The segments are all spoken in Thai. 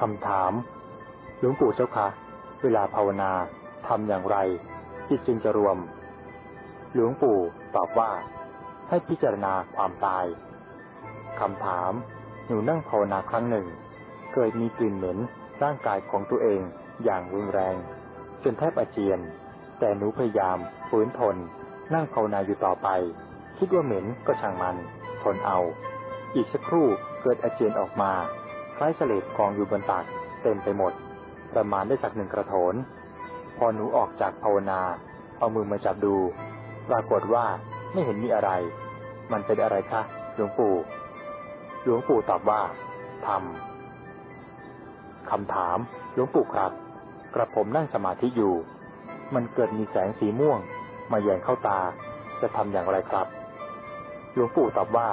คำถาม หลวงปู่เจ้าคะ เวลาภาวนาทำอย่างไรจิตจึงจะรวม หลวงปู่ตอบว่า ให้พิจารณาความตายคำถามหนูนั่งภาวนาครั้งหนึ่ง เกิดมีกลิ่นเหม็นร่างกายของตัวเองอย่างรุนแรง จนแทบอาเจียน แต่หนูพยายามฝืนทน นั่งภาวนาอยู่ต่อไป คิดว่าเหม็นก็ช่างมัน ทนเอา อีกสักครู่เกิดอาเจียนออกมา คล้ายเสลดกองอยู่บนตักเต็มไปหมด ประมาณได้สักหนึ่งกระโถน พอหนูออกจากภาวนา เอามือมาจับดู ปรากฏว่าไม่เห็นมีอะไร มันเป็นอะไรคะหลวงปู่ หลวงปู่ตอบว่าทำคำถาม หลวงปู่ครับ กระผมนั่งสมาธิอยู่ มันเกิดมีแสงสีม่วง มาแยงเข้าตา จะทำอย่างไรครับ หลวงปู่ตอบว่า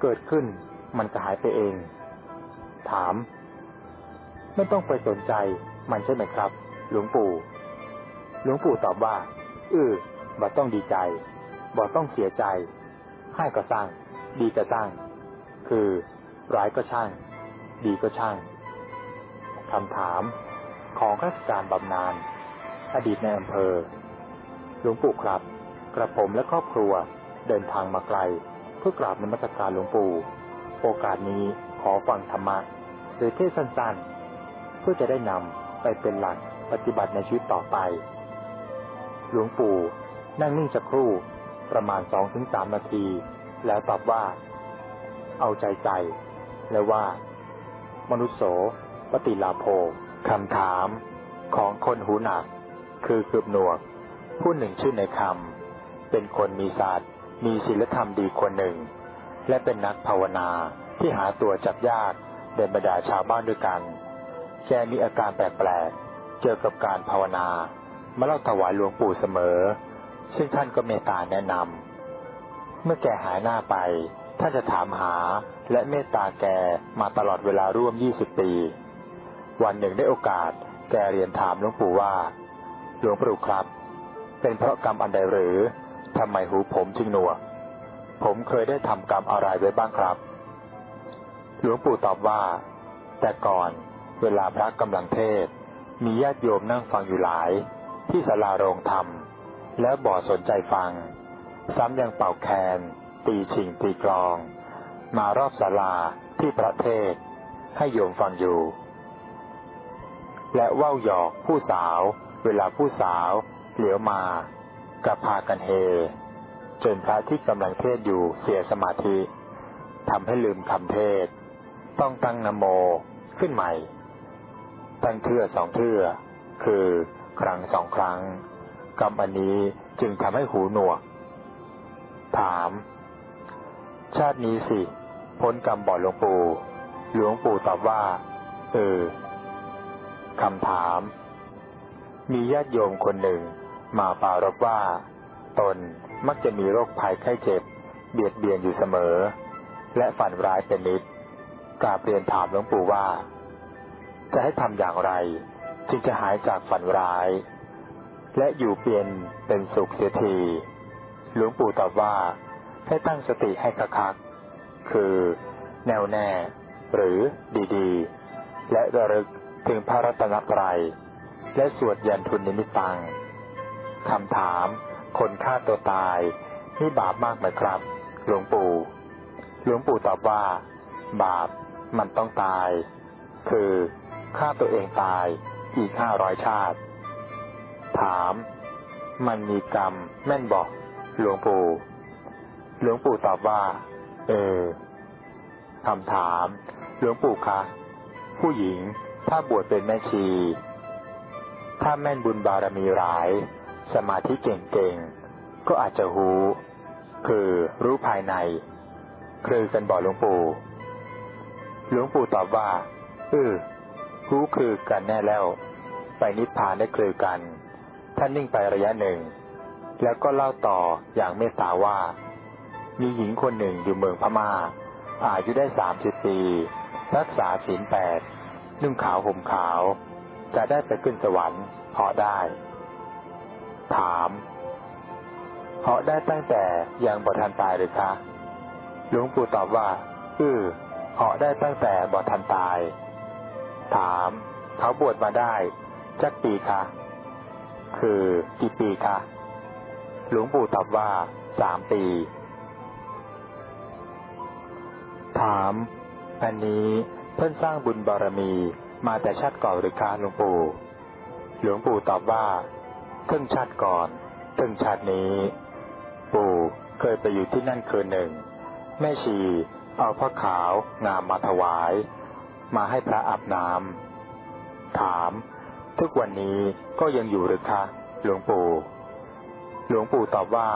เกิดขึ้น มันก็หายไปเอง ถาม ไม่ต้องไปสนใจมันใช่ไหมครับ หลวงปู่ หลวงปู่ตอบว่าเออบ่ต้องดีใจบ่ต้องเสียใจ ให้ก็สร้าง ดีก็สร้าง คือ ร้ายก็ช่าง ดีก็ช่างคำถามของข้าราชการบำนาญอดีตในอำเภอ หลวงปู่ครับ กระผมและครอบครัวเดินทางมาไกล เพื่อกราบนมัสการหลวงปู่ โอกาสนี้ขอฟังธรรมะหรือเทศสั้นๆ เพื่อจะได้นำไปเป็นหลักปฏิบัติในชีวิตต่อไป หลวงปู่นั่งนิ่งสักครู่ประมาณสองถึงสามนาที แล้วตอบว่า เอาใจใจและว่า มนุษโสปฏิลาโภคำถามของคนหูหนัก คือเกือบหนวก ผู้หนึ่งชื่อในคำเป็นคนมีศาสตร์มีศีลธรรมดีคนหนึ่ง และเป็นนักภาวนาที่หาตัวจับยากเดินบรรดาชาวบ้านด้วยกัน แกมีอาการแปลกๆเจอกับการภาวนา มาเล่าถวายหลวงปู่เสมอ ซึ่งท่านก็เมตตาแนะนำ เมื่อแกหายหน้าไป ท่านจะถามหาและเมตตาแกมาตลอดเวลาร่วมยี่สิบปี วันหนึ่งได้โอกาส แกเรียนถามหลวงปู่ว่า หลวงปู่ครับ เป็นเพราะกรรมอันใดหรือทำไมหูผมจึงหนวก ผมเคยได้ทำกรรมอะไรไว้บ้างครับ หลวงปู่ตอบว่า แต่ก่อนเวลาพระกำลังเทศ มีญาติโยมนั่งฟังอยู่หลาย ที่ศาลาโรงธรรม แล้วบ่สนใจฟัง ซ้ำยังเป่าแคน ตีชิงตีกลอง มารอบศาลาที่ประเทศ ให้โยมฟังอยู่ และว่าวหยอกผู้สาว เวลาผู้สาว เหลียวมากับพากันเฮ จนพระที่กำลังเทศอยู่เสียสมาธิทำให้ลืมคำเทศ ต้องตั้งนโมขึ้นใหม่ ตั้งเทื่อสองเทื่อ คือครั้งสองครั้ง กรรมอันนี้จึงทำให้หูหนวก ถาม ชาตินี้สิ พ้นกรรมบ่อหลวงปู่หลวงปู่ตอบว่า เออคำถาม มีญาติโยมคนหนึ่งมาปารบว่า ตน มักจะมีโรคภัยไข้เจ็บ เบียดเบียนอยู่เสมอ และฝันร้ายเป็นนิดกราบเรียนถามหลวงปู่ว่า จะให้ทำอย่างไร จึงจะหายจากฝันร้าย และอยู่เปลี่ยนเป็นสุขเสียทีหลวงปู่ตอบว่า ให้ตั้งสติให้คักๆคือ แน่วแน่ หรือดีๆ และระลึกถึงพระรัตนตรัยและสวดยันทุนนิมิตตังคำถาม คนฆ่าตัวตายนี่บาปมากไหมครับ หลวงปู่ หลวงปู่ตอบว่า บาปมันต้องตาย คือฆ่าตัวเองตายอีกห้าร้อยชาติ ถาม มันมีกรรมแม่นบอก หลวงปู่ หลวงปู่ตอบว่า เออคำถาม หลวงปู่คะ ผู้หญิงถ้าบวชเป็นแม่ชี ถ้าแม่นบุญบารมีหลาย สมาธิเก่งๆ ก็อาจจะหูคือรู้ภายใน คือกันบอกหลวงปู่ หลวงปู่ตอบว่าเออรู้คือกันแน่แล้ว ไปนิพพานได้คือกัน ท่านนิ่งไประยะหนึ่ง แล้วก็เล่าต่ออย่างเมตตาว่า มีหญิงคนหนึ่งอยู่เมืองพมา่า อายุได้สามสิบปี รักษาศีลแปด นุ่งขาวห่มขาว จะได้ไปขึ้นสวรรค์เหาะได้ ถามเหาะได้ตั้งแต่ยังบทันตายหรือคะ หลวงปู่ตอบว่าเออเหาะได้ตั้งแต่บอทันตาย ถาม เขาบวชมาได้ จักปีคะ คือกี่ปีคะ หลวงปู่ตอบว่าสามปี ถาม อันนี้เพิ่นสร้างบุญบารมีมาแต่ชาติก่อนหรือคะหลวงปู่ หลวงปู่ตอบว่า เพิ่งชาติก่อนเพิ่งชาตินี้ ปู่เคยไปอยู่ที่นั่นคืนหนึ่ง แม่ชีเอาผ้าขาวงามมาถวาย มาให้พระอาบน้ำถาม ทุกวันนี้ก็ยังอยู่หรือคะ หลวงปู่ หลวงปู่ตอบว่า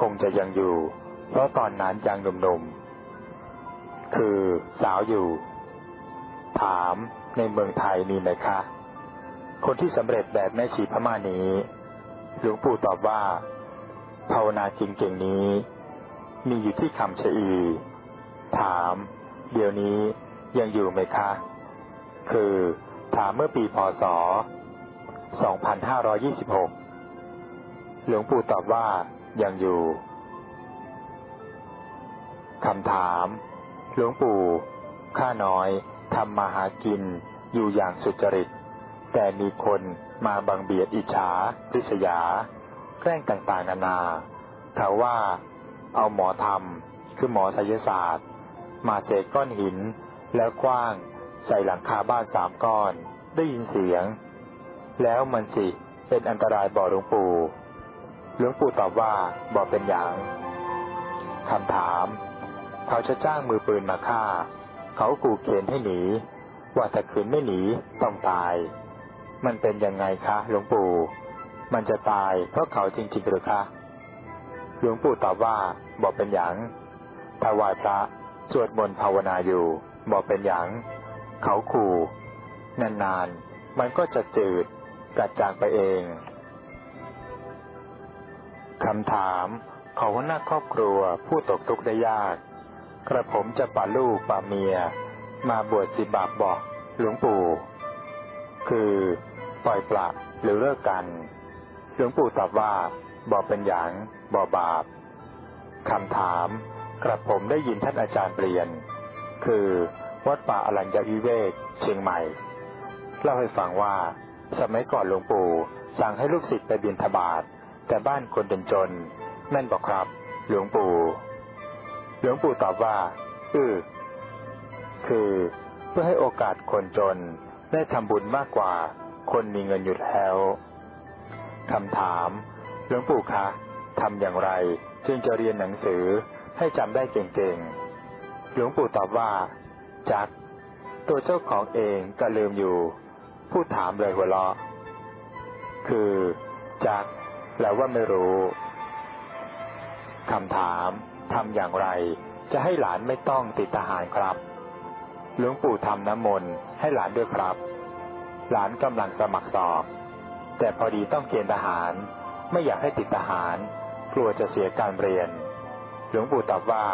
คงจะยังอยู่ เพราะตอนนั้นยังหนุ่มๆ คือสาวอยู่ ถามในเมืองไทยมีไหมคะ คนที่สำเร็จแบบแม่ชีพม่านี้ หลวงปู่ตอบว่า ภาวนาจริงๆนี้ มีอยู่ที่คำชะอี ถาม เดี๋ยวนี้ยังอยู่ไหมคะ คือถามเมื่อปีพศ 2526 หลวงปู่ตอบว่ายังอยู่คำถาม หลวงปู่ ข้าน้อยทำมาหากินอยู่อย่างสุจริต แต่มีคนมาบังเบียดอิจฉาริษยา แกล้งต่างๆนานาเขาว่าเอาหมอธรรม คือหมอไสยศาสตร์ มาเจกก้อนหิน แล้วกว้างใส่หลังคาบ้านสามก้อน ได้ยินเสียง แล้วมันสิเป็นอันตรายบ่อหลวงปู่หลวงปู่ตอบว่าบ่อเป็นอย่างคำถาม เขาจะจ้างมือปืนมาฆ่า เขาขู่เข็นให้หนี ว่าถ้าขืนไม่หนีต้องตาย มันเป็นยังไงคะหลวงปู่ มันจะตายเพราะเขาจริงๆหรือคะ หลวงปู่ตอบว่าบอกเป็นอย่างถวายพระสวดมนต์ภาวนาอยู่บอกเป็นอย่าง เขาขู่นานๆ มันก็จะจืดกัดจางไปเองคำถามเขาว่าหน้าครอบครัวผู้ตกทุกข์ได้ยาก กระผมจะป่าลูกป่าเมีย มาบวชสิบาปบอกหลวงปู่ คือ ปล่อยปละหรือเลิกกัน หลวงปู่ตอบว่าบอเป็นอย่างบอบาปคำถาม กระผมได้ยินท่านอาจารย์เปลี่ยน คือวัดป่าอรัญญวิเวกเชียงใหม่ เล่าให้ฟังว่า สมัยก่อนหลวงปู่สั่งให้ลูกศิษย์ไปบิณฑบาตแต่บ้านคนเป็นจนแม่นบอกครับ หลวงปู่ หลวงปู่ตอบว่าอือคือเพื่อให้โอกาสคนจนได้ทำบุญมากกว่า คนมีเงินอยู่แล้วคำถามหลวงปู่คะทำอย่างไร จึงจะเรียนหนังสือให้จำได้เก่งๆหลวงปู่ตอบว่า จัก ตัวเจ้าของเองก็ลืมอยู่ ผู้ถามเลยหัวเราะคือ จักแล้วว่าไม่รู้คำถามทำอย่างไร จะให้หลานไม่ต้องติดทหารครับหลวงปู่ทำน้ำมนต์ให้หลานด้วยครับ หลานกำลังสมัครสอบ แต่พอดีต้องเกณฑ์ทหาร ไม่อยากให้ติดทหาร กลัวจะเสียการเรียน หลวงปู่ตอบว่า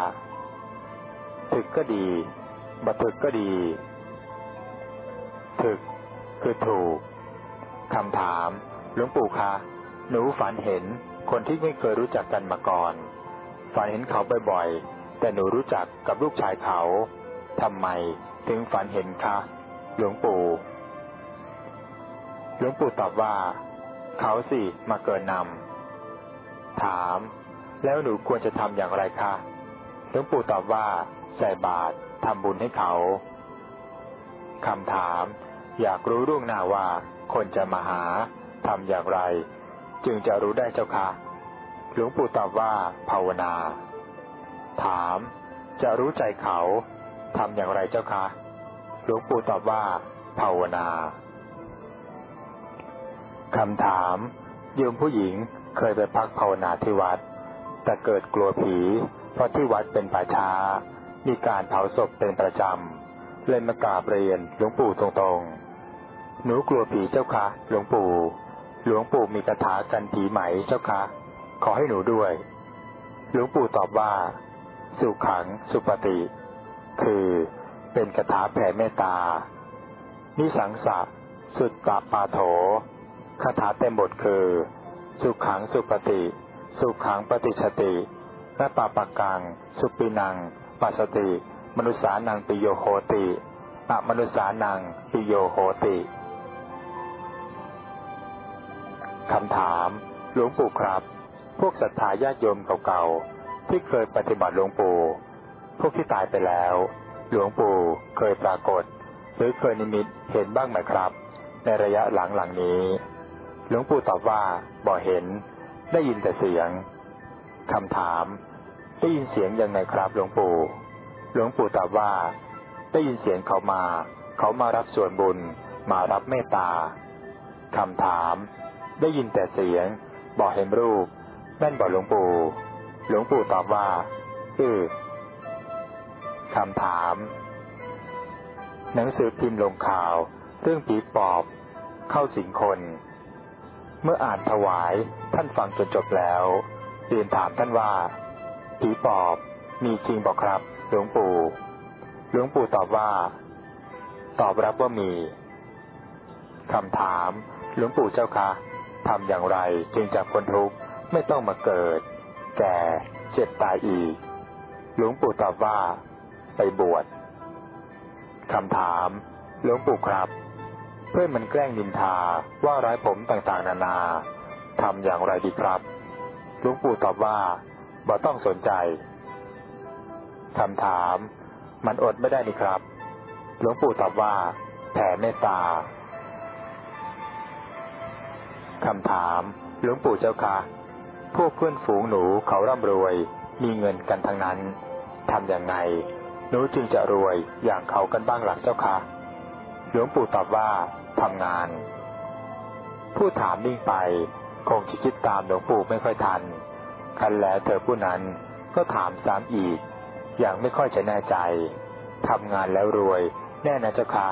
ถึกก็ดีบัถึกก็ดี ถึกคือถูกคำถาม หลวงปู่คะ หนูฝันเห็นคนที่ไม่เคยรู้จักกันมาก่อน ฝันเห็นเขาบ่อยๆ แต่หนูรู้จักกับลูกชายเขาทำไมถึงฝันเห็นคะ หลวงปู่ หลวงปู่ตอบว่า เขาสิมาเกินนำถาม แล้วหนูควรจะทำอย่างไรคะหลวงปู่ตอบว่าใส่บาตรทำบุญให้เขาคำถาม อยากรู้ล่วงหน้าว่า คนจะมาหาทำอย่างไร จึงจะรู้ได้เจ้าคะหลวงปู่ตอบว่า ภาวนา ถาม จะรู้ใจเขาทำอย่างไรเจ้าคะหลวงปู่ตอบว่า ภาวนา คำถามโยมผู้หญิงเคยไปพักภาวนาที่วัด แต่เกิดกลัวผี เพราะที่วัดเป็นป่าช้า มีการเผาศพเป็นประจำเลยมากราบเรียนหลวงปู่ตรงๆ หนูกลัวผีเจ้าคะหลวงปู่ หลวงปู่มีคาถากันผีไหมเจ้าคะ ขอให้หนูด้วย หลวงปู่ตอบว่า สุขังสุปฏิ คือเป็นคาถาแผ่เมตตานิสังสะสุดตตปาโถ คาถาเต็มบทคือ สุขังสุปฏิ สุขังปฏิชตินาปาปกัง สุปินังปัสสติมมนุษานังปิโยโหติอะมนุษานังปิโยโหติคำถาม หลวงปู่ครับ พวกศรัทธาญาติโยมเก่าๆ ที่เคยปฏิบัติหลวงปู่ พวกที่ตายไปแล้ว หลวงปู่เคยปรากฏ หรือเคยนิมิตเห็นบ้างไหมครับ ในระยะหลังๆนี้ หลวงปู่ตอบว่าบ่เห็น ได้ยินแต่เสียงคำถาม ได้ยินเสียงยังไงครับหลวงปู่ หลวงปู่ตอบว่า ได้ยินเสียงเขามา เขามารับส่วนบุญ มารับเมตตาคำถาม ได้ยินแต่เสียงบอกเห็นรูปนั่นบอกหลวงปู่ หลวงปู่ตอบว่าเออคำถาม หนังสือพิมพ์ลงข่าว เรื่องผีปอบ เข้าสิงคน เมื่ออ่านถวายท่านฟังจนจบแล้วเรียนถามท่านว่า ผีปอบมีจริงบอกครับ หลวงปู่ หลวงปู่ตอบว่า ตอบรับว่ามีคำถาม หลวงปู่เจ้าคะทำอย่างไรจึงจะพ้นทุกข์ไม่ต้องมาเกิด แก่เจ็บตายอีก หลวงปู่ตอบว่า ไปบวชคำถาม หลวงปู่ครับ เพื่อนมันแกล้งนินทาว่าร้ายผมต่างๆ นานาทำอย่างไรดีครับหลวงปู่ตอบว่าบ่ต้องสนใจคำถาม มันอดไม่ได้นี่ครับหลวงปู่ตอบว่า แผ่เมตตาคำถามหลวงปู่เจ้าคะพวกเพื่อนฝูงหนูเขาร่ำรวย มีเงินกันทั้งนั้นทำอย่างไงหนูจึงจะรวยอย่างเขากันบ้างหลักเจ้าคะหลวงปู่ตอบว่า ทำงาน ผู้ถามนิ่งไป คงจะคิดตามหลวงปู่ไม่ค่อยทันคันแล้วเธอผู้นั้นก็ถามซ้ำอีก อย่างไม่ค่อยจะแน่ใจทำงานแล้วรวยแน่นะเจ้าค่ะ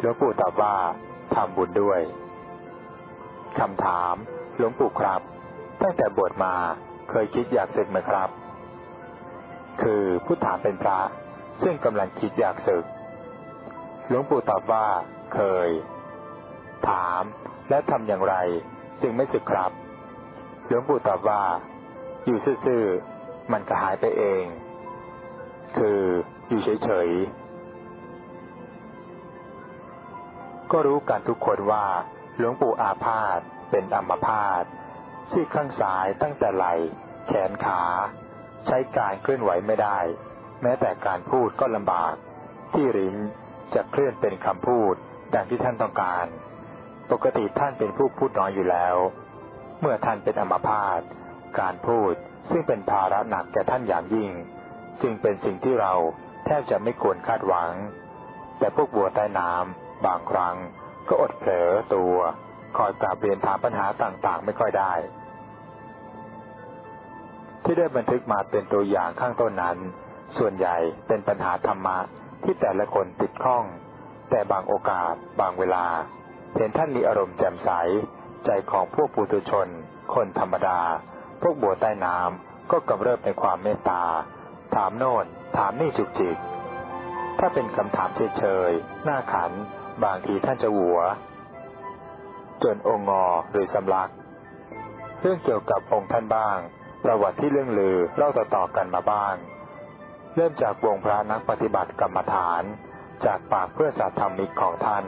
หลวงปู่ตอบว่าทำบุญด้วยคำถามหลวงปู่ครับ ตั้งแต่บวชมาเคยคิดอยากศึกไหมครับ คือผู้ถามเป็นพระซึ่งกำลังคิดอยากศึกหลวงปู่ตอบว่าเคย ถามและทำอย่างไร จึงไม่ศึกครับ หลวงปู่ตอบว่า อยู่ซื่อๆมันก็หายไปเอง คืออยู่เฉยๆ ก็รู้กันทุกคนว่า หลวงปู่อาพาธเป็นอัมพาตซี่ข้างซ้ายตั้งแต่ไหล่ แขนขา ใช้การเคลื่อนไหวไม่ได้ แม้แต่การพูดก็ลำบาก ที่ริ้นจะเคลื่อนเป็นคำพูดดังที่ท่านต้องการ ปกติท่านเป็นผู้พูดน้อยอยู่แล้ว เมื่อท่านเป็นอัมพาตการพูดซึ่งเป็นภาระหนักแก่ท่านอย่างยิ่ง จึงเป็นสิ่งที่เราแทบจะไม่ควรคาดหวัง แต่พวกบัวใต้น้ำบางครั้งก็อดเผลอตัว คอยกราบเรียนถามปัญหาต่างๆ ไม่ค่อยได้ ที่ได้บันทึกมาเป็นตัวอย่างข้างต้นนั้น ส่วนใหญ่เป็นปัญหาธรรมะที่แต่ละคนติดข้อง แต่บางโอกาส บางเวลา เห็นท่านมีอารมณ์แจ่มใส ใจของพวกปุถุชน คนธรรมดา พวกบัวใต้น้ำก็กำเริบในความเมตตา ถามโน่น ถามนี่จุกจิก ถ้าเป็นคำถามเฉยๆหน้าขัน บางทีท่านจะหัว จนองงอหรือสำลัก เรื่องเกี่ยวกับองค์ท่านบ้าง ประวัติที่เรื่องลือเล่าต่อๆกันมาบ้าง เริ่มจากวงพระนักปฏิบัติกรรมฐาน จากปากเพื่อสัตธรรมิกของท่าน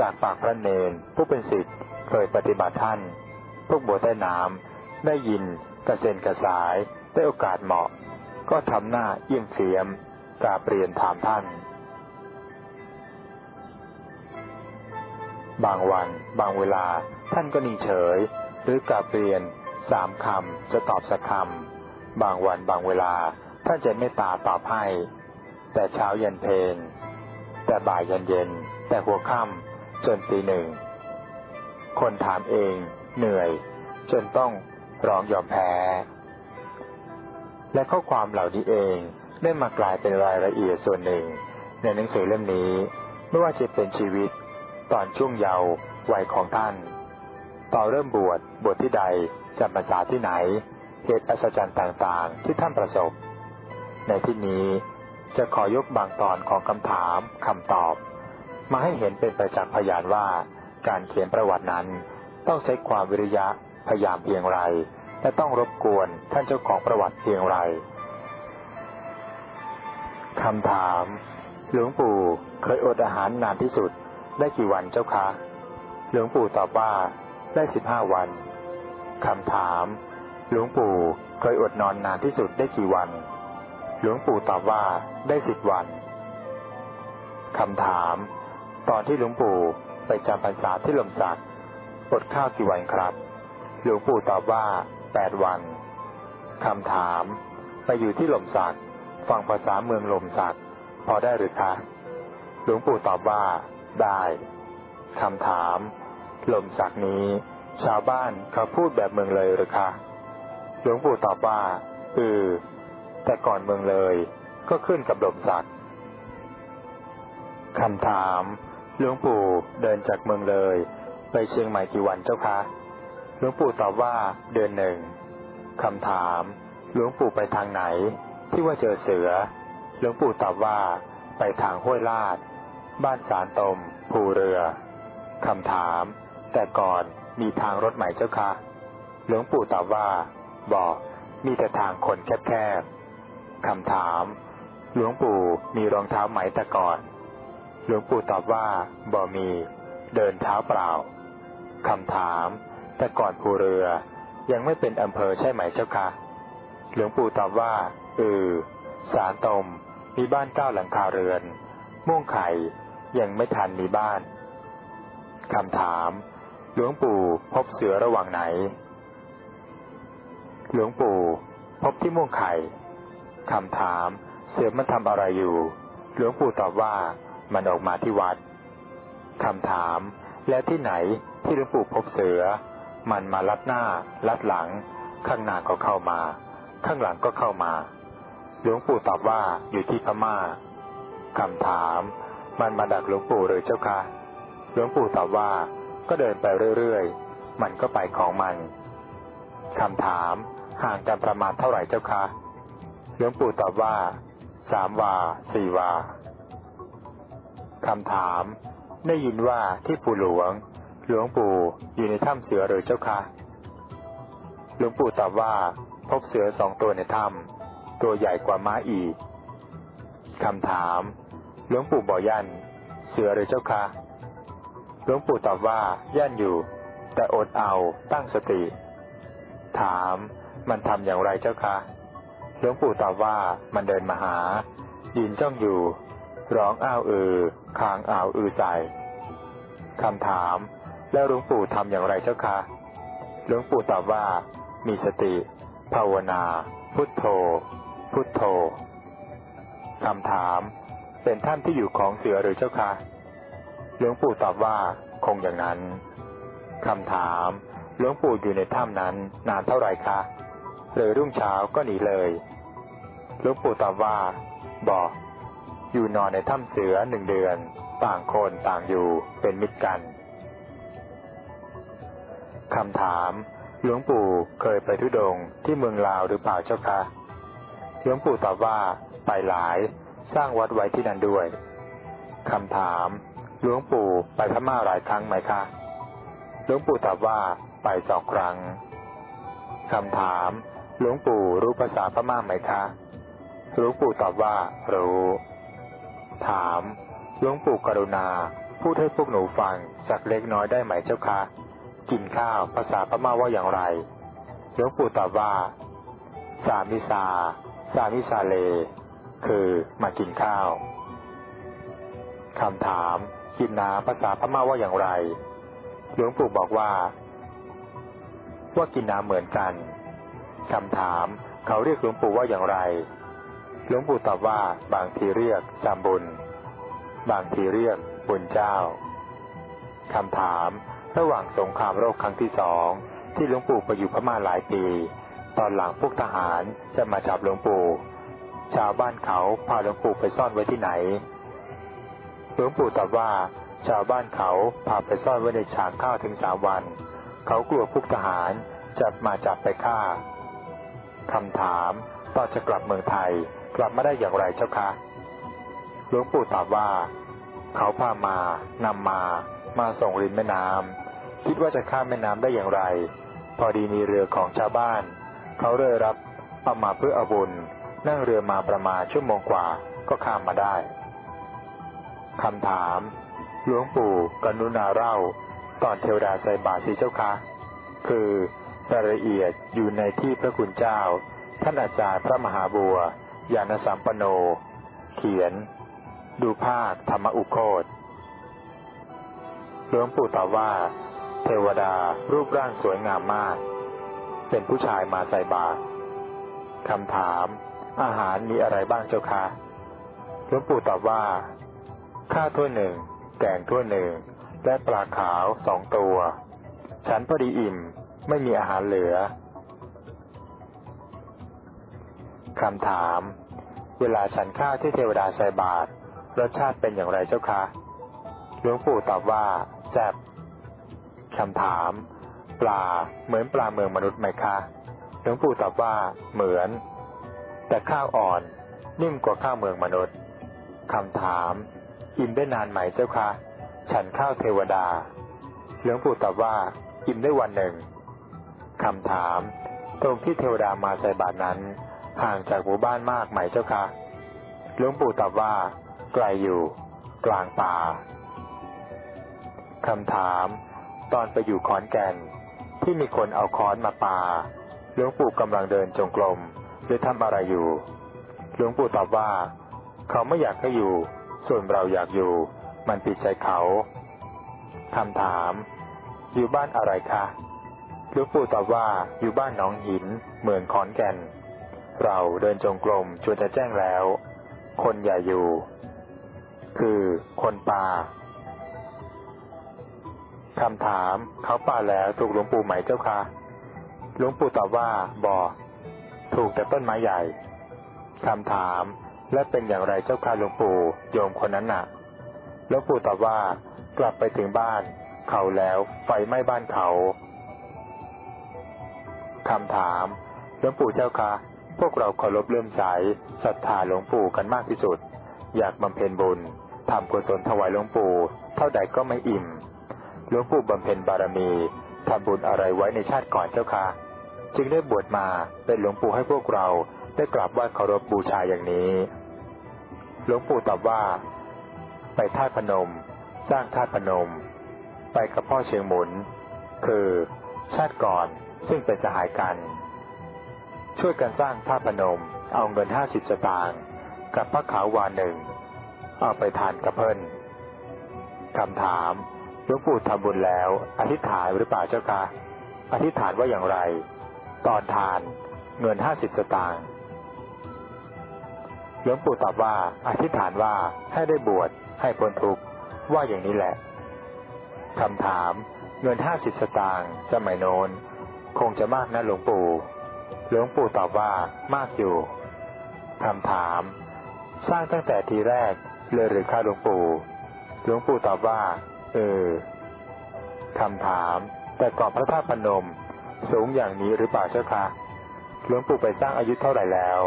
จากปากพระเนนผู้เป็นศิษย์เคยปฏิบัติท่าน พวกบัวใต้น้ำได้ยินกระเซ็นกระสายได้โอกาสเหมาะ ก็ทำหน้าเยี่ยมเสียมกาเปลี่ยนถามท่าน บางวันบางเวลาท่านก็นิ่งเฉย หรือกาเปลี่ยนสามคำจะตอบสักคำบางวันบางเวลาท่านจะไม่ตาตอบให้ แต่เช้าเย็นเพนแต่บ่ายเย็นเย็น แต่หัวค่ำ จนตีหนึ่ง คนถามเองเหนื่อย จนต้องร้องยอมแพ้ และข้อความเหล่านี้เองได้มากลายเป็นรายละเอียดส่วนหนึ่ง ในหนังสือเล่มนี้ ไม่ว่าจะเป็นชีวิต ตอนช่วงเยาว์วัยของท่านต่อเริ่มบวชบวชที่ใดจำพรรษาที่ไหนเหตุอัศจรรย์ต่างๆ ที่ท่านประสบ ในที่นี้จะขอยกบางตอนของคำถามคำตอบ มาให้เห็นเป็นประจักษ์พยานว่า การเขียนประวัตินั้น ต้องใช้ความวิริยะพยายามเพียงไร และต้องรบกวนท่านเจ้าของประวัติเพียงไรคำถาม หลวงปู่เคยอดอาหารนานที่สุดได้กี่วันเจ้าคะ หลวงปู่ตอบว่าได้สิบห้าวันคำถาม หลวงปู่เคยอดนอนนานที่สุดได้กี่วัน หลวงปู่ตอบว่าได้สิบวันคำถาม ตอนที่หลวงปู่ไปจำพรรษาที่ลมสักอดข้าวกี่วันครับ หลวงปู่ตอบว่าแปดวันคำถาม ไปอยู่ที่ลมสักฟังภาษาเมืองลมสักพอได้หรือคะหลวงปู่ตอบว่า ได้คำถามลมสักนี้ ชาวบ้านเขาพูดแบบเมืองเลยหรือคะหลวงปู่ตอบว่าเออแต่ก่อนเมืองเลย ก็ขึ้นกับลมสักคำถาม หลวงปู่เดินจากเมืองเลย ไปเชียงใหม่กี่วันเจ้าคะ หลวงปู่ตอบว่าเดือนหนึ่งคำถาม หลวงปู่ไปทางไหน ที่ว่าเจอเสือ หลวงปู่ตอบว่า ไปทางห้วยลาด บ้านสารตม ภูเรือคำถาม แต่ก่อนมีทางรถใหม่เจ้าคะ หลวงปู่ตอบว่า บอกมีแต่ทางคนแคบๆคำถาม หลวงปู่มีรองเท้าไหมแต่ก่อน หลวงปู่ตอบว่าบ่มี เดินเท้าเปล่าคำถาม แต่ก่อนภูเรือยังไม่เป็นอำเภอใช่ไหมเจ้าคะหลวงปู่ตอบว่าเออสารตมมีบ้านเก้าหลังคาเรือน ม่วงไข่ยังไม่ทันมีบ้านคำถาม หลวงปู่พบเสือระหว่างไหน หลวงปู่ พบที่ม่วงไข่คำถาม เสือมันทำอะไรอยู่ หลวงปู่ตอบว่า มันออกมาที่วัดคำถาม แล้วที่ไหนที่หลวงปู่พบเสือ มันมาลัดหน้า ลัดหลัง ข้างหน้าก็เข้ามา ข้างหลังก็เข้ามา หลวงปู่ตอบว่าอยู่ที่พม่าคำถาม มันมาดักหลวงปู่เลยเจ้าคะหลวงปู่ตอบว่าก็เดินไปเรื่อยๆ มันก็ไปของมันคำถามห่างกันประมาณเท่าไหร่เจ้าคะหลวงปู่ตอบว่าสามวาสี่วา คำถาม ได้ยินว่าที่ปู่หลวง หลวงปู่อยู่ในถ้ำเสือหรือเจ้าคะหลวงปู่ตอบว่า พบเสือสองตัวในถ้ำตัวใหญ่กว่าม้าอีกคำถาม หลวงปู่บอกยัน เสือหรือเจ้าคะหลวงปู่ตอบว่าย่านอยู่ แต่อดเอาตั้งสติ ถามมันทำอย่างไรเจ้าคะหลวงปู่ตอบว่ามันเดินมาหายืนจ้องอยู่ ร้องอ้าวเออคางอ้าวอือใจคำถาม แล้วหลวงปู่ทำอย่างไรเจ้าคะหลวงปู่ตอบว่า มีสติ ภาวนา พุทโธ พุทโธคำถาม เป็นท่านที่อยู่ของเสือหรือเจ้าคะหลวงปู่ตอบว่า คงอย่างนั้นคำถามหลวงปู่อยู่ในถ้ำนั้น นานเท่าไหร่คะหรือรุ่งเช้าก็หนีเลยหลวงปู่ตอบว่า บอก อยู่นอนในถ้ำเสือหนึ่งเดือน ต่างคนต่างอยู่เป็นมิตรกันคำถาม หลวงปู่เคยไปทุดงที่เมืองลาวหรือเปล่าเจ้าคะหลวงปู่ตอบว่าไปหลายสร้างวัดไว้ที่นั่นด้วยคำถามหลวงปู่ไปพม่าหลายครั้งไหมคะหลวงปู่ตอบว่าไปสองครั้งคำถามหลวงปู่รู้ภาษาพม่าไหมคะหลวงปู่ตอบว่ารู้ ถามหลวงปู่กรุณา พูดให้พวกหนูฟังสักเล็กน้อยได้ไหมเจ้าคะ กินข้าวภาษาพม่าว่าอย่างไรหลวงปู่ตอบว่า สามิซาสามิซาเล คือมากินข้าวคำถาม กินน้ำภาษาพม่าว่าอย่างไร หลวงปู่บอกว่า ว่ากินน้ำเหมือนกันคำถาม เขาเรียกหลวงปู่ว่าอย่างไร หลวงปู่ตอบว่าบางทีเรียกจำบุญ บางทีเรียกบุญเจ้าคำถาม ระหว่างสงครามโลกครั้งที่สองที่หลวงปู่ไปอยู่พม่าหลายปี ตอนหลังพวกทหารจะมาจับหลวงปู่ ชาวบ้านเขาพาหลวงปู่ไปซ่อนไว้ที่ไหน หลวงปู่ตอบว่า ชาวบ้านเขาพาไปซ่อนไว้ในฉางข้าวถึงสามวัน เขากลัวพวกทหารจะมาจับไปฆ่าคำถามตอนจะกลับเมืองไทย กลับมาได้อย่างไรเจ้าคะหลวงปู่ตอบว่า เขาพามานำมา มาส่งริมแม่น้ำคิดว่าจะข้ามแม่น้ำได้อย่างไร พอดีมีเรือของชาวบ้าน เขาเลยรับเอามาเพื่ออาบุญ นั่งเรือมาประมาณชั่วโมงกว่าก็ข้ามมาได้คำถาม หลวงปู่กรุณาเล่า ตอนเทวดาใส่บาตรสิเจ้าคะ คือรายละเอียดอยู่ในที่พระคุณเจ้า ท่านอาจารย์พระมหาบัว ยานสัมปโน เขียน ดูภาคธรรมอุโคตหลวงปู่ตอบว่า เทวดารูปร่างสวยงามมาก เป็นผู้ชายมาใส่บาตรคำถาม อาหารมีอะไรบ้างเจ้าคะหลวงปู่ตอบว่า ข้าวถ้วยหนึ่ง แกงถ้วยหนึ่ง และปลาขาวสองตัว ฉันพอดีอิ่ม ไม่มีอาหารเหลือ คำถาม เวลาฉันข้าวที่เทวดาใส่บาตรรสชาติเป็นอย่างไรเจ้าคะหลวงปู่ตอบว่าแซ่บคำถาม ปลาเหมือนปลาเมืองมนุษย์ไหมคะหลวงปู่ตอบว่าเหมือน แต่ข้าวอ่อนนิ่มกว่าข้าวเมืองมนุษย์คำถาม อิ่มได้นานไหมเจ้าคะฉันข้าวเทวดาหลวงปู่ตอบว่าอิ่มได้วันหนึ่งคำถาม ตรงที่เทวดามาใส่บาตรนั้น ห่างจากหมู่บ้านมากไหมเจ้าคะหลวงปู่ตอบว่า ไกลอยู่ กลางป่าคำถาม ตอนไปอยู่ขอนแก่น ที่มีคนเอาค้อนมาปาหลวงปู่กำลังเดินจงกรมหรือทำอะไรอยู่ หลวงปู่ตอบว่า เขาไม่อยากให้อยู่ ส่วนเราอยากอยู่ มันปิดใจเขาคำถาม อยู่บ้านอะไรคะหลวงปู่ตอบว่าอยู่บ้านหนองหิน เมืองขอนแก่น เราเดินจงกรมจนจะแจ้งแล้ว คนอย่าอยู่ คือคนป่าคำถามเขาป่าแล้วถูกหลวงปู่ไหมเจ้าคะหลวงปู่ตอบว่าบอถูกแต่ต้นไม้ใหญ่คำถามและเป็นอย่างไรเจ้าค่ะหลวงปู่โยมคนนั้นน่ะหลวงปู่ตอบว่ากลับไปถึงบ้าน เขาแล้วไฟไหม้บ้านเขาคำถามหลวงปู่เจ้าคะ พวกเราเคารพเลื่อมใสศรัทธาหลวงปู่กันมากที่สุด อยากบำเพ็ญบุญทำกุศลถวายหลวงปู่ เท่าใดก็ไม่อิ่มหลวงปู่บำเพ็ญบารมีทำบุญอะไรไว้ในชาติก่อนเจ้าคะจึงได้บวชมาเป็นหลวงปู่ให้พวกเราได้กราบไหว้เคารพบูชาอย่างนี้ หลวงปู่ตอบว่า ไปธาพนม สร้างธาพนม ไปกับพ่อเชียงหมุน คือ ชาติก่อนซึ่งเป็นสหายกัน ช่วยกันสร้างธาพนม เอาเงินห้าสิบสตางค์กับพระขาววานหนึ่ง เอาไปทานกระเพิ่นคำถามหลวงปู่ทำบุญแล้ว อธิษฐานหรือเปล่าเจ้าคะอธิษฐานว่าอย่างไร ตอนทานเงินห้าสิบสตางค์หลวงปู่ตอบว่าอธิษฐานว่าให้ได้บวชให้พ้นทุกข์ว่าอย่างนี้แหละคำถามเงินห้าสิบสตางค์สมัยโน้น คงจะมากนะหลวงปู่ หลวงปู่ตอบว่ามากอยู่คำถาม สร้างตั้งแต่ทีแรกเลยหรือค่าหลวงปู่ หลวงปู่ตอบว่า เออคำถาม แต่ก่อนพระธาตุพนม สูงอย่างนี้หรือเปล่าเจ้าคะหลวงปู่ไปสร้างอายุเท่าไหร่แล้ว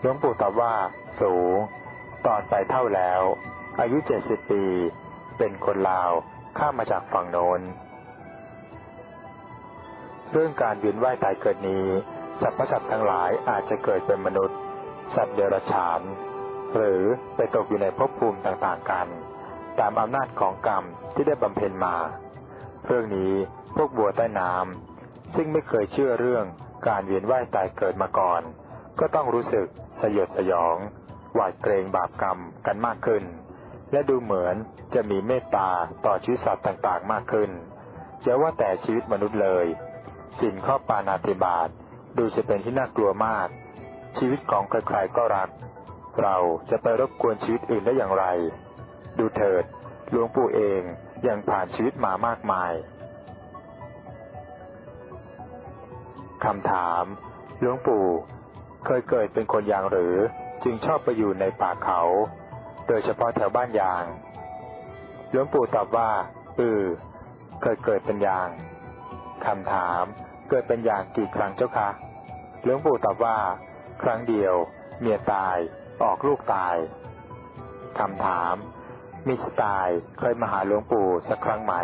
หลวงปู่ตอบว่า สูง ตอนไปเท่าแล้ว อายุเจ็ดสิบปี เป็นคนลาวข้ามมาจากฝั่งโน้น เรื่องการเวียนว่ายตายเกิดนี้สรรพสัตว์ทั้งหลายอาจจะเกิดเป็นมนุษย์ สัตว์เดรัจฉาน หรือไปตกอยู่ในภพภูมิต่างๆกัน ตามอำนาจของกรรมที่ได้บำเพ็ญมา เรื่องนี้พวกบัวใต้น้ำซึ่งไม่เคยเชื่อเรื่องการเวียนว่ายตายเกิดมาก่อน ก็ต้องรู้สึกสยดสยอง หวาดเกรงบาปกรรมกันมากขึ้น และดูเหมือนจะมีเมตตาต่อชีวิตสัตว์ต่างๆ มากขึ้นจะว่าแต่ชีวิตมนุษย์เลย สินข้อปานาติบาตดูจะเป็นที่น่ากลัวมาก ชีวิตของใครๆก็รัก เราจะไปรบกวนชีวิตอื่นได้อย่างไร ดูเถิดหลวงปู่เองยังผ่านชีวิตมามากมายคำถามหลวงปู่ เคยเกิดเป็นคนยางหรือ จึงชอบไปอยู่ในป่าเขา โดยเฉพาะแถวบ้านยางหลวงปู่ตอบว่าเออเคยเกิดเป็นยาง คำถาม เกิดเป็นอย่างกี่ครั้งเจ้าคะหลวงปู่ตอบว่า ครั้งเดียว เมียตาย ออกลูกตายคำถาม มีสตล์เคยมาหาหลวงปู่สักครั้งไหม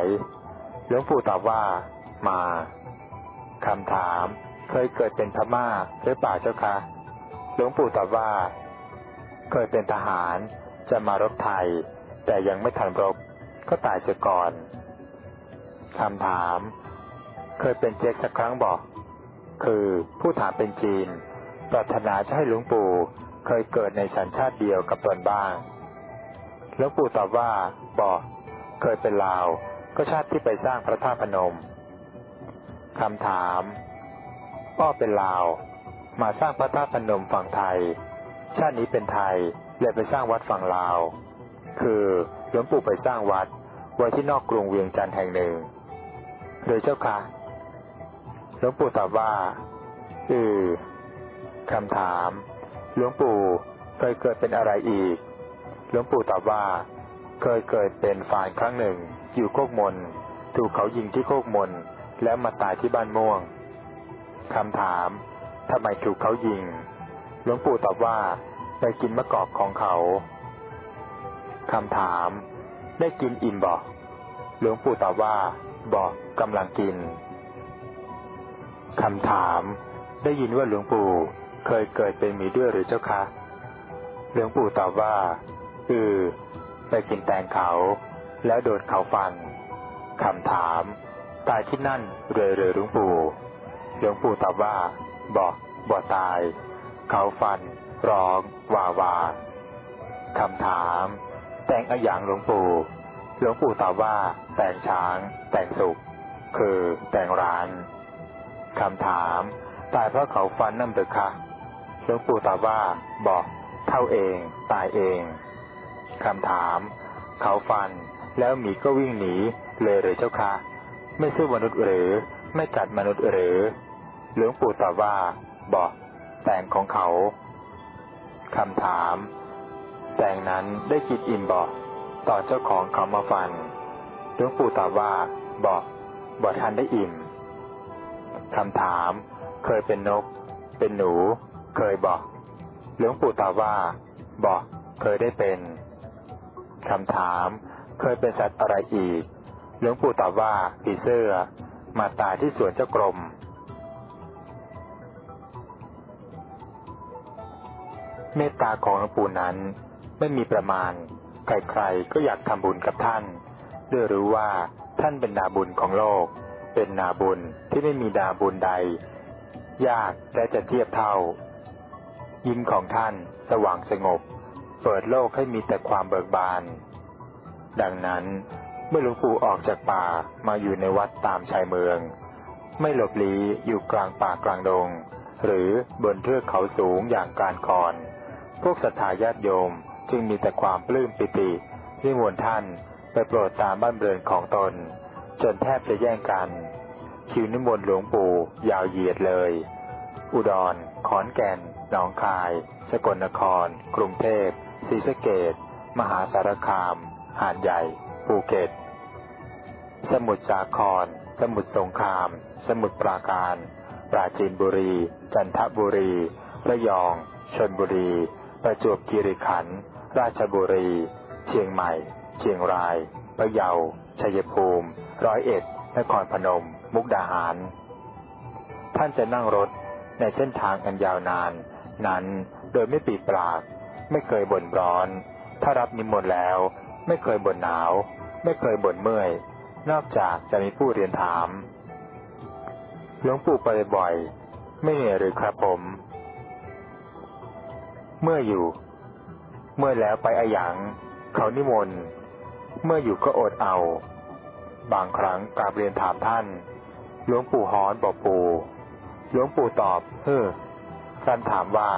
หลวงปู่ตอบว่า มาคำถาม เคยเกิดเป็นพม่าหรือเปล่าเจ้าคะหลวงปู่ตอบว่า เคยเป็นทหารจะมารบไทย แต่ยังไม่ทันรบก็ตายเสียก่อนคำถาม เคยเป็นเจ๊กสักครั้งบอก คือผู้ถามเป็นจีน ปรารถนาจะให้หลวงปู่เคยเกิดในสัญชาติเดียวกับตนบ้าง หลวงปู่ตอบว่าบอกเคยเป็นลาว ก็ชาติที่ไปสร้างพระธาตุพนมคำถามพ่อเป็นลาว มาสร้างพระธาตุพนมฝั่งไทย ชาตินี้เป็นไทยเลยไปสร้างวัดฝั่งลาว คือหลวงปู่ไปสร้างวัดไว้ที่นอกกรุงเวียงจันทร์แห่งหนึ่ง โดยเจ้าค่ะ หลวงปู่ตอบว่า อือคำถาม หลวงปู่เคยเกิดเป็นอะไรอีก หลวงปู่ตอบว่า เคยเกิดเป็นฝ่ายครั้งหนึ่ง อยู่โคกมน ถูกเขายิงที่โคกมน แล้วมาตายที่บ้านม่วงคำถามทำไมถูกเขายิง หลวงปู่ตอบว่าไปกินมะกอกของเขาคำถาม ได้กินอิ่มบอกหลวงปู่ตอบว่าบอกกำลังกิน คำถาม ได้ยินว่าหลวงปู่เคยเกิดเป็นหมีด้วยหรือเจ้าคะหลวงปู่ตอบว่าอือไปกินแตงเขา แล้วโดนเขาฟันคำถาม ตายที่นั่นเรื่อยๆหลวงปู่หลวงปู่ตอบว่าบอกบ่ตาย เขาฟัน ร้องว่าวาคำถาม แต่งอะหยางหลวงปู่หลวงปู่ตอบว่า แต่งช้าง แต่งสุกคือแต่งร้าน คำถาม ตายเพราะเขาฟันนั่นหรือคะหลวงปู่ตอบว่า บอกเท่าเอง ตายเองคำถาม เขาฟัน แล้วหมีก็วิ่งหนีเลยหรือเจ้าคะไม่สู้มนุษย์หรือ ไม่กัดมนุษย์หรือ หลวงปู่ตอบว่า บอก แต่งของเขาคำถาม แต่งนั้นได้กินอิ่มบอกต่อเจ้าของเขามาฟันหลวงปู่ตอบว่าบอกบอกทันได้อิ่ม คำถาม เคยเป็นนก เป็นหนู เคยบอกหลวงปู่ตอบว่า บอกเคยได้เป็นคำถาม เคยเป็นสัตว์อะไรอีก หลวงปู่ตอบว่าผีเสื้อ มาตายที่สวนเจ้ากรมเมตตาของหลวงปู่นั้น ไม่มีประมาณ ใครๆก็อยากทำบุญกับท่าน ด้วยรู้ว่าท่านเป็นนาบุญของโลก เป็นนาบุญที่ไม่มีนาบุญใด ยากและจะเทียบเท่า ยิ้มของท่านสว่างสงบ เปิดโลกให้มีแต่ความเบิกบาน ดังนั้นเมื่อหลวงปู่ออกจากป่ามาอยู่ในวัดตามชายเมือง ไม่หลบลี้อยู่กลางป่ากลางดง หรือบนเทือกเขาสูงอย่างการคอน พวกศรัทธาญาติโยมจึงมีแต่ความปลื้มปิติที่มวลท่านไปโปรดตามบ้านเรือนของตน จนแทบจะแย่งกัน คิวนิมนต์หลวงปู่ยาวเหยียดเลย อุดร ขอนแก่น หนองคาย สกลนคร กรุงเทพศรีสะเกดมหาสารคาม หาดใหญ่ ภูเก็ต สมุทรสาคร สมุทรสงคราม สมุทรปราการ ปราจีนบุรี จันทบุรี ระยอง ชนบุรี ประจวบคีรีขันธ์ ราชบุรี เชียงใหม่ เชียงราย พะเยา ชัยภูมิ ร้อยเอ็ด นครพนม มุกดาหาร ท่านจะนั่งรถในเส้นทางอันยาวนาน นั้นโดยไม่ปีปราก ไม่เคยบ่นร้อน ถ้ารับนิมนต์แล้ว ไม่เคยบ่นหนาว ไม่เคยบ่นเมื่อย นอกจากจะมีผู้เรียนถามหลวงปู่ไปบ่อยไม่เหนื่อยหรือครับผม เมื่ออยู่ เมื่อแล้วไปอายังเขานิมนต์ เมื่ออยู่ก็อดเอา บางครั้งกราบเรียนถามท่าน หลวงปู่ฮอนบอกปู่หลวงปู่ตอบ เฮ้อท่านถามว่า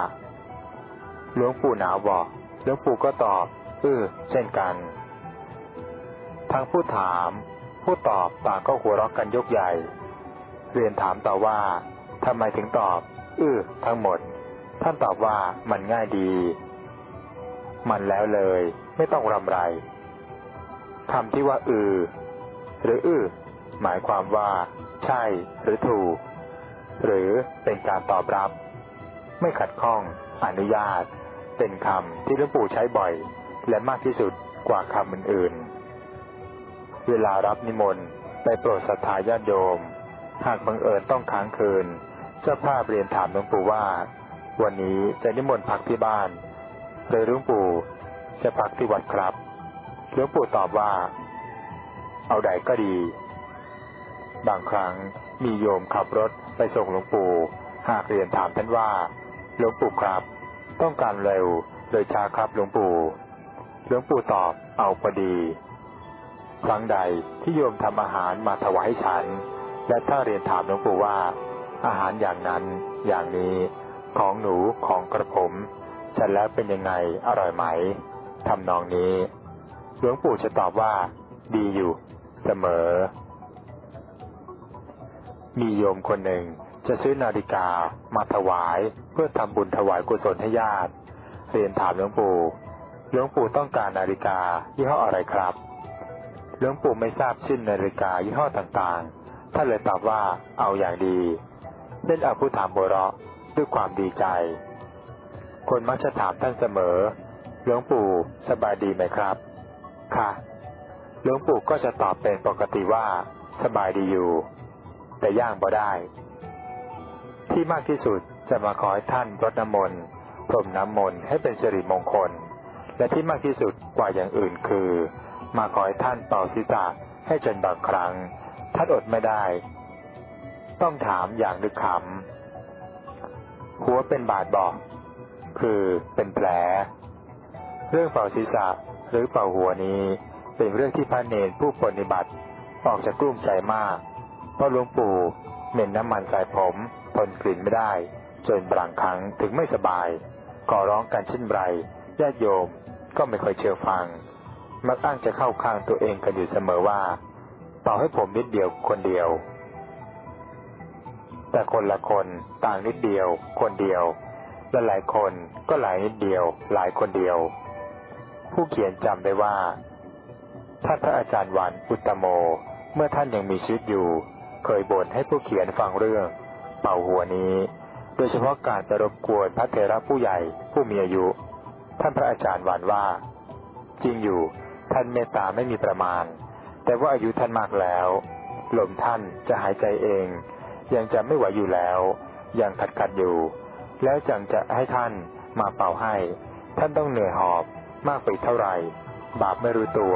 หลวงปู่หนาวบอกหลวงปู่ก็ตอบ เออเช่นกัน ทั้งผู้ถาม ผู้ตอบต่างก็หัวเราะกันยกใหญ่ เรียนถามต่อว่าทำไมถึงตอบ เออทั้งหมด ท่านตอบว่ามันง่ายดี มันแล้วเลย ไม่ต้องรำไร คำที่ว่าอือ หรืออือหมายความว่า ใช่หรือถูก หรือเป็นการตอบรับ ไม่ขัดข้อง อนุญาต เป็นคำที่หลวงปู่ใช้บ่อย และมากที่สุดกว่าคำอื่นๆ เวลารับนิมนต์ไปโปรดศรัทธาญาติโยม หากบังเอิญต้องค้างคืน เจ้าภาพเรียนถามหลวงปู่ว่า วันนี้จะนิมนต์พักที่บ้านหรือหลวงปู่จะพักที่วัดครับ หลวงปู่ตอบว่า เอาใดก็ดี บางครั้งมีโยมขับรถไปส่งหลวงปู่หากเรียนถามท่านว่า หลวงปู่ครับ ต้องการเร็วโดยช้าครับหลวงปู่ หลวงปู่ตอบเอาพอดี ครั้งใดที่โยมทำอาหารมาถวายฉัน และถ้าเรียนถามหลวงปู่ว่า อาหารอย่างนั้นอย่างนี้ของหนูของกระผมฉันแล้วเป็นยังไงอร่อยไหมทำนองนี้ หลวงปู่จะตอบว่า ดีอยู่ เสมอ มีโยมคนหนึ่งจะซื้อนาฬิกามาถวาย เพื่อทำบุญถวายกุศลให้ญาติ เรียนถามหลวงปู่หลวงปู่ต้องการนาฬิกายี่ห้ออะไรครับหลวงปู่ไม่ทราบชื่อนาฬิกายี่ห้อต่างๆ ท่านเลยตอบว่าเอาอย่างดีเล่นเอาผู้ถามโบเราะด้วยความดีใจ คนมักจะถามท่านเสมอ หลวงปู่สบายดีไหมครับ ค่ะ หลวงปู่ก็จะตอบเป็นปกติว่า สบายดีอยู่ แต่ย่างบ่ได้ ที่มากที่สุดจะมาขอให้ท่านรดน้ำมนต์พรมน้ำมนต์ให้เป็นสิริมงคล และที่มากที่สุดกว่าอย่างอื่นคือ มาขอให้ท่านเป่าศีรษะให้จนบางครั้ง ท่านอดไม่ได้ ต้องถามอย่างนึกขำหัวเป็นบาดบอก คือเป็นแผล เรื่องเป่าศีรษะหรือเป่าหัวนี้เป็นเรื่องที่พระเนรผู้ปฏิบัติออกจากกลุ้มใจมาก เพราะหลวงปู่เหม็นน้ำมันใส่ผมทนกลิ่นไม่ได้ จนบางครั้งถึงไม่สบายขอร้องกันเช่นไรญาติโยมก็ไม่ค่อยเชื่อฟัง มักอ้างจะเข้าข้างตัวเองกันอยู่เสมอว่า เป่าให้ผมนิดเดียวคนเดียว แต่คนละคนต่างนิดเดียว คนเดียวและหลายคนก็หลายนิดเดียว หลายคนเดียว ผู้เขียนจำได้ว่าท่านพระอาจารย์วันอุตโม เมื่อท่านยังมีชีวิตอยู่ เคยบ่นให้ผู้เขียนฟังเรื่อง เป่าหัวนี้ โดยเฉพาะการจะรบกวนพระเทระผู้ใหญ่ผู้มีอายุ ท่านพระอาจารย์วันว่า จริงอยู่ท่านเมตตาไม่มีประมาณ แต่ว่าอายุท่านมากแล้วลมท่านจะหายใจเอง ยังจะไม่ไหวอยู่แล้ว ยังขัดขัดอยู่ แล้วจังจะให้ท่านมาเป่าให้ ท่านต้องเหนื่อยหอบ มากไปเท่าไหร่ บาปไม่รู้ตัว